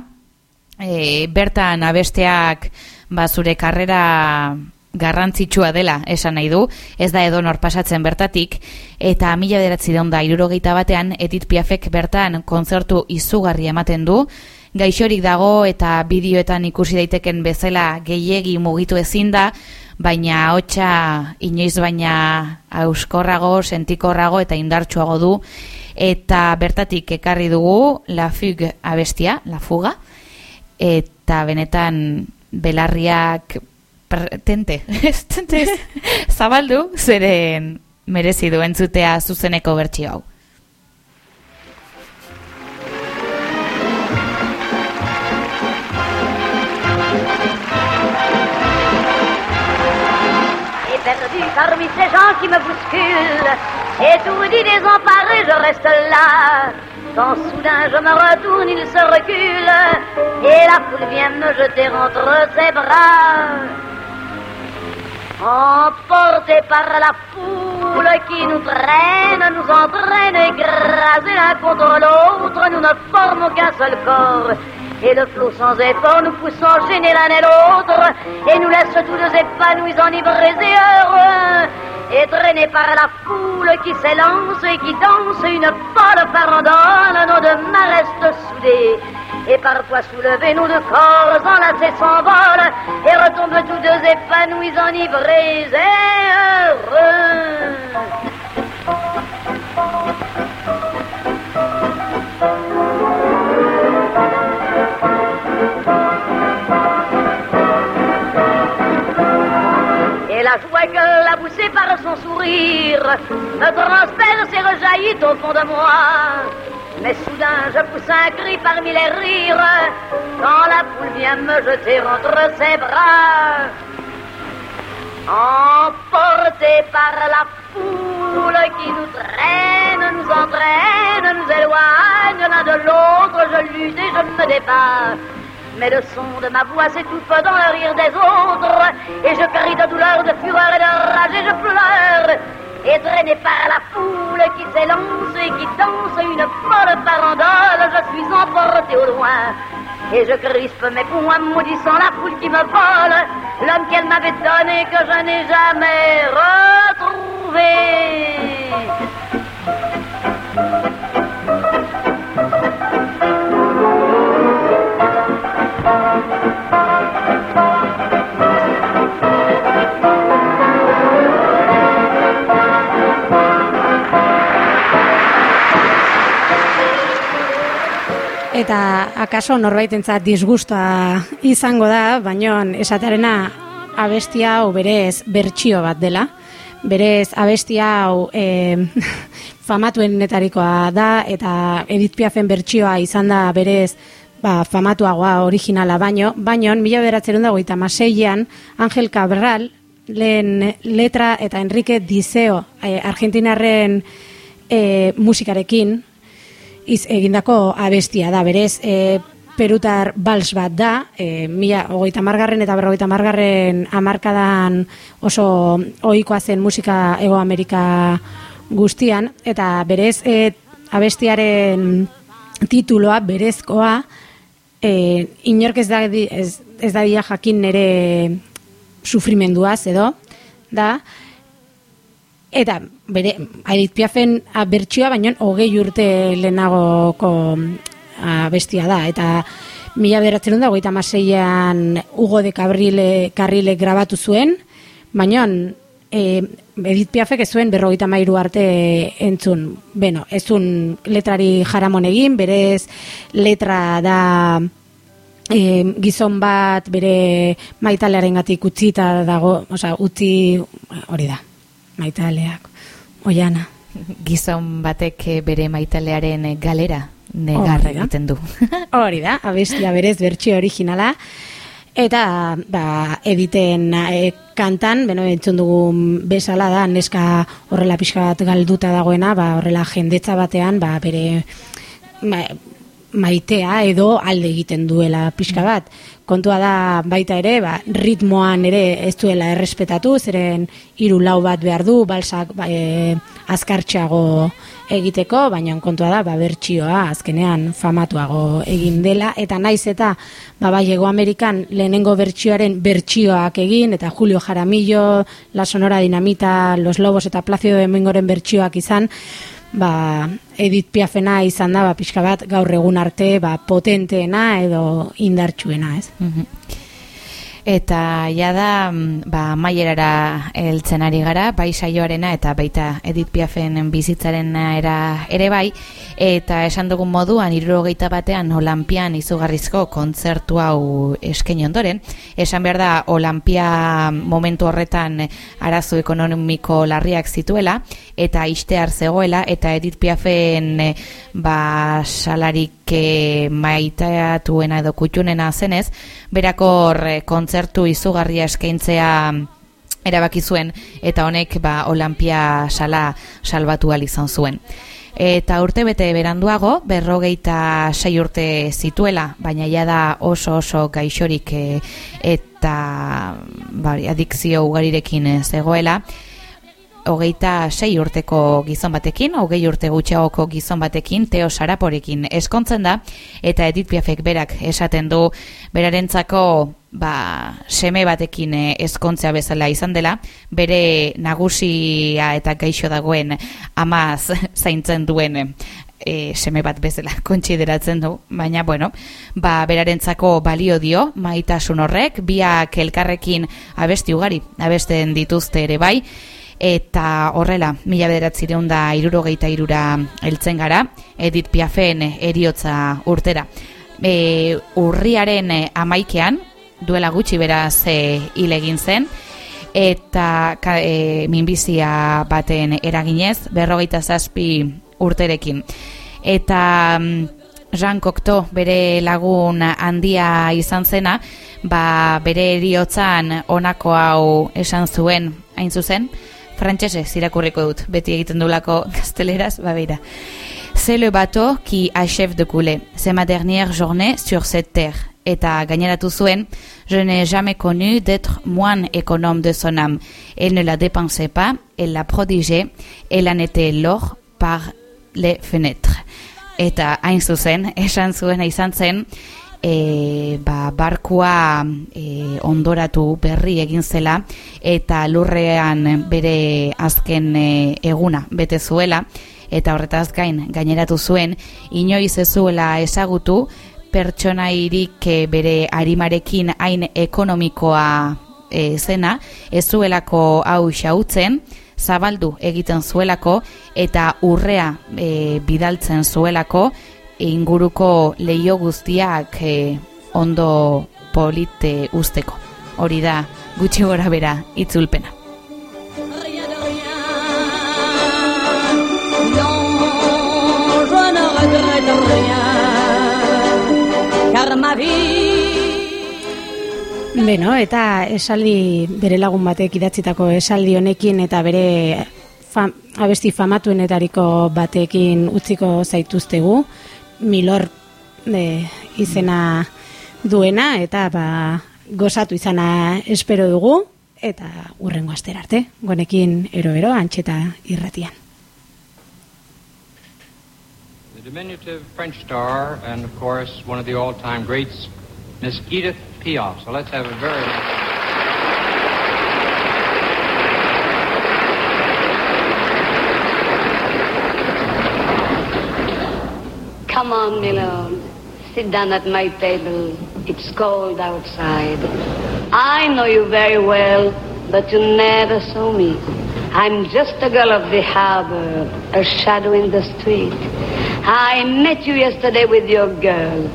e, bertan abesteak ba, zure karrera garrantzitsua dela esan nahi du, ez da edo nor pasatzen bertatik, eta mila beratzi da irurogeita batean Edith Piafek bertan kontzertu izugarri ematen du, gaixorik dago eta bideoetan ikusi daiteken bezala gehiegi mugitu ezin da, baina hotxa inoiz baina auskorrago, sentikorrago eta indartsuago du, eta bertatik ekarri dugu La Fugue abestia, La Fuga, eta benetan belarriak tente, tente, zabaldu, zeren merezi du entzutea zuzeneko bertsio hau. Perdu parmi ces gens qui me bousculent, étourdi, désemparé, je reste là. Quand soudain je me retourne, il se recule, et la foule vient me jeter entre ses bras. Emportés par la foule qui nous traîne, nous entraîne, écrasés l'un contre l'autre, nous ne formons qu'un seul corps. Et le flot sans effort nous pousse enchaîner l'un et l'autre, et nous laisse tous deux épanouis, enivrés et heureux. Et traînés par la foule qui s'élance et qui danse une folle farandole, nos deux mains restent soudées. Et parfois soulevés, nos deux corps enlacés s'envolent et retombent tous deux épanouis, enivrés et heureux. Son sourire me transperce et rejaillit au fond de moi. Mais soudain je pousse un cri parmi les rires quand la foule vient me jeter entre ses bras. Emporté par la foule qui nous traîne, nous entraîne, nous éloigne l'un de l'autre, je lutte et je me débat. Mais le son de ma voix s'étouffe dans le rire des autres, et je crie de douleur, de fureur et de rage, et je pleure. Et traîné par la foule qui s'élance et qui danse une folle farandole, je suis emporté au loin. Et je crispe mes poings maudissant la foule qui me vole, l'homme qu'elle m'avait donné que je n'ai jamais retrouvé. Eta akaso norbaitentzat disgustoa izango da, baino esatearena abestia hau berez bertsio bat dela. Berez abestia hau e, famatuenetarikoa da eta Edith Piafen bertsioa izan da berez ba, famatuagoa originala baino, baino mila beratzerun dago eta maseian Angel Cabral lehen letra eta Enrique Dizeo e, Argentinarren e, musikarekin iz, egindako abestia da, berez, e, perutar bals bat da, e, mila hogeita margarren eta berrogeita margarren amarkadan oso ohikoa zen musika Ego Amerika guztian, eta berez e, abestiaren tituloa, berezkoa, e, inork ez da, ez, ez da dia jakin nere sufrimenduaz edo, da, Eta, bere, Edith Piafen bertsioa, baino hogei urte lehenagoko bestia da. Eta mila beratzen da, hogeita maseian Hugo de Cabrile, Carrile grabatu zuen, baino e, Edith Piafek ez zuen berrogeita mairu arte entzun. Beno, ez zuen letrari jaramon egin, berez letra da e, gizon bat bere maitalearen gatik utzita dago, oza, utzi hori da maitaleak, oiana. Gizon batek eh, bere maitalearen eh, galera negar Hori da. egiten du. Hori da, abestia berez bertsio originala. Eta ba, editen e, kantan, beno, entzun dugu bezala da, neska horrela pixka bat galduta dagoena, ba, horrela jendetza batean, ba, bere ma, maitea edo alde egiten duela pixka bat. Kontua da baita ere, ba, ritmoan ere ez duela errespetatu, zeren hiru lau bat behar du, balsak ba, e, azkartxeago egiteko, baina kontua da, ba, bertxioa azkenean famatuago egin dela, eta naiz eta, ba, bai, ego Amerikan lehenengo bertxioaren bertxioak egin, eta Julio Jaramillo, La Sonora Dinamita, Los Lobos eta Placido de Mingoren bertxioak izan, ba, Edith Piafena izan da, ba, pixka bat, gaur egun arte, ba, potenteena edo indartsuena, ez? Mhm. Eta ja da, mm, ba, maierara heltzen ari gara, bai saioarena eta baita Edith Piafen bizitzaren era ere bai, eta esan dugun moduan, irurogeita batean Olampian izugarrizko kontzertu hau esken ondoren, esan behar da Olampia momentu horretan arazo ekonomiko larriak zituela, eta istear zegoela, eta Edith Piafen eh, ba, salarik eh, maiteatuena edo kutxunena zenez, berakor eh, kontzertu izugarria eskaintzea erabaki zuen eta honek ba Olimpia sala salbatu al izan zuen. Eta urte bete beranduago, berrogeita sei urte zituela, baina ja da oso oso gaixorik eh, eta bari, adikzio ugarirekin eh, zegoela, hogeita sei urteko gizon batekin, hogei urte gutxeagoko gizon batekin, Teo Saraporekin eskontzen da, eta Edith Piafek berak esaten du berarentzako ba, seme batekin eh, eskontzea bezala izan dela, bere nagusia eta gaixo dagoen amaz zaintzen duen e, seme bat bezala kontsideratzen du, baina bueno, ba, berarentzako balio dio, maitasun horrek, biak elkarrekin abesti ugari, abesten dituzte ere bai, eta horrela, mila bederatzireun da irurogeita irura eltzen gara, Edith Piafen eriotza urtera. E, urriaren amaikean, duela gutxi beraz e, hil egin zen, eta e, minbizia baten eraginez, berrogeita zazpi urterekin. Eta mm, Jean Cocteau bere lagun handia izan zena, ba, bere eriotzan honako hau esan zuen, hain zuzen, frantsesez irakurriko dut, beti egiten dulako gazteleraz, ba beira. C'est le bateau qui achève de couler. C'est ma dernière journée sur cette terre. Eta gaineratu zuen, je n'ai jamais connu d'être moins économe de son âme. Elle ne la dépensait pas, elle la prodigeait, elle en était l'or par les fenêtres. Eta hain zuzen, esan zuena izan zen, e, ba, barkua e, ondoratu berri egin zela eta lurrean bere azken e, eguna bete zuela eta horretaz gain gaineratu zuen inoiz ez zuela ezagutu pertsonairik e, bere arimarekin hain ekonomikoa e, zena ez zuelako hau xautzen zabaldu egiten zuelako eta urrea e, bidaltzen zuelako inguruko leio guztiak eh, ondo polite usteko. Hori da gutxi gora bera itzulpena. Rien Beno, eta esaldi bere lagun batek idatzitako esaldi honekin eta bere fam, abesti famatuenetariko batekin utziko zaituztegu, milor e, izena duena eta ba, gozatu izana espero dugu eta urrengo astera arte, gonekin ero-ero antxeta irratian. Diminutive French star, and of course, one of the all-time greats, Miss Edith Piaf. So let's have a very Come on, Milord. Sit down at my table. It's cold outside. I know you very well, but you never saw me. I'm just a girl of the harbor, a shadow in the street. I met you yesterday with your girl,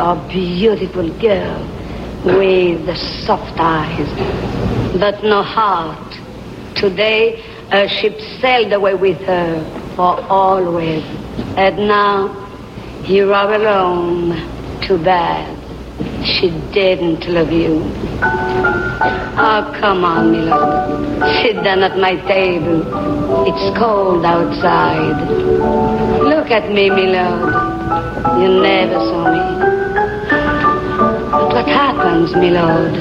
a beautiful girl with soft eyes, but no heart. Today, a ship sailed away with her for always. And now, you are alone. Too bad. She didn't love you. Oh, come on, Milord. Sit down at my table. It's cold outside. Look at me, Milord. You never saw me. But what happens, Milord?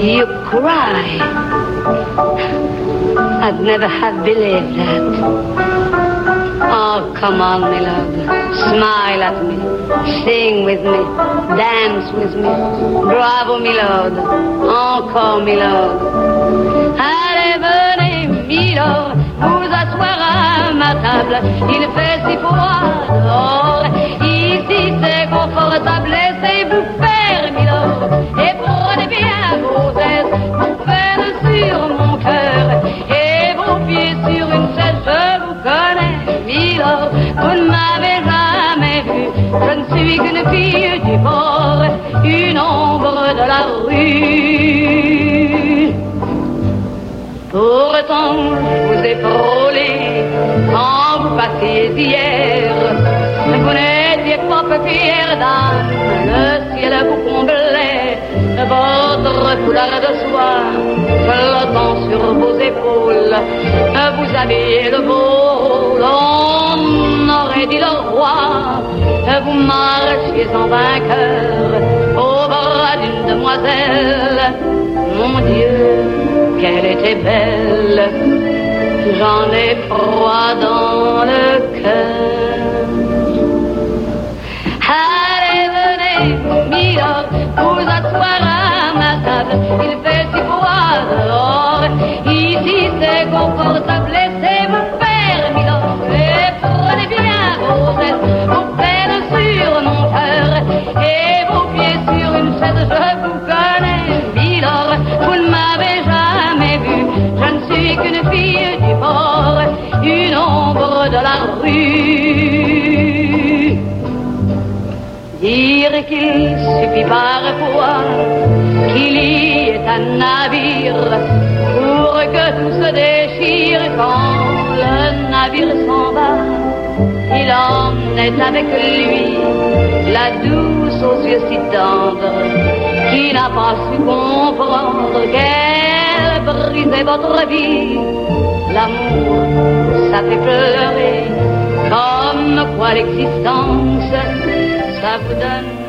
You cry. I'd never have believed that. Oh, come on, Milord. Smile at me. Sing with me. Dance with me. Bravo, Milord. Encore, Milord. Allez, venez, Milord, vous asseoir à ma table. Il fait si froid. Ici, c'est confortable. Laissez-vous faire, Milord. Et prenez bien vos aises. Vous faites sur mon cœur. Et vos pieds sur suis qu'une fille du port. Une ombre de la rue. Pourtant, je vous ai frôlé quand vous passiez hier. Vous n'étiez pas peu fière d'âme, le ciel vous comblait. Votre couleur de soie flottant sur vos épaules. Vous aviez le beau on aurait dit le roi. Vous marchiez en vainqueur au bras d'une demoiselle. Mon Dieu, qu'elle était belle. J'en ai froid dans le cœur. Allez, venez, Milord, vous asseoir à ma table. Il fait si froid dehors. Ici, c'est confortable. Je vous connais, Milord. Vous ne m'avez jamais vu. Je ne suis qu'une fille du port. Une ombre de la rue. Dire qu'il suffit parfois qu'il y ait un navire pour que tout se déchire quand le navire s'en va. Il emmenait avec lui la douce aux yeux si tendres qui n'a pas su comprendre qu'elle brisait votre vie. L'amour, ça fait pleurer comme quoi l'existence, ça vous donne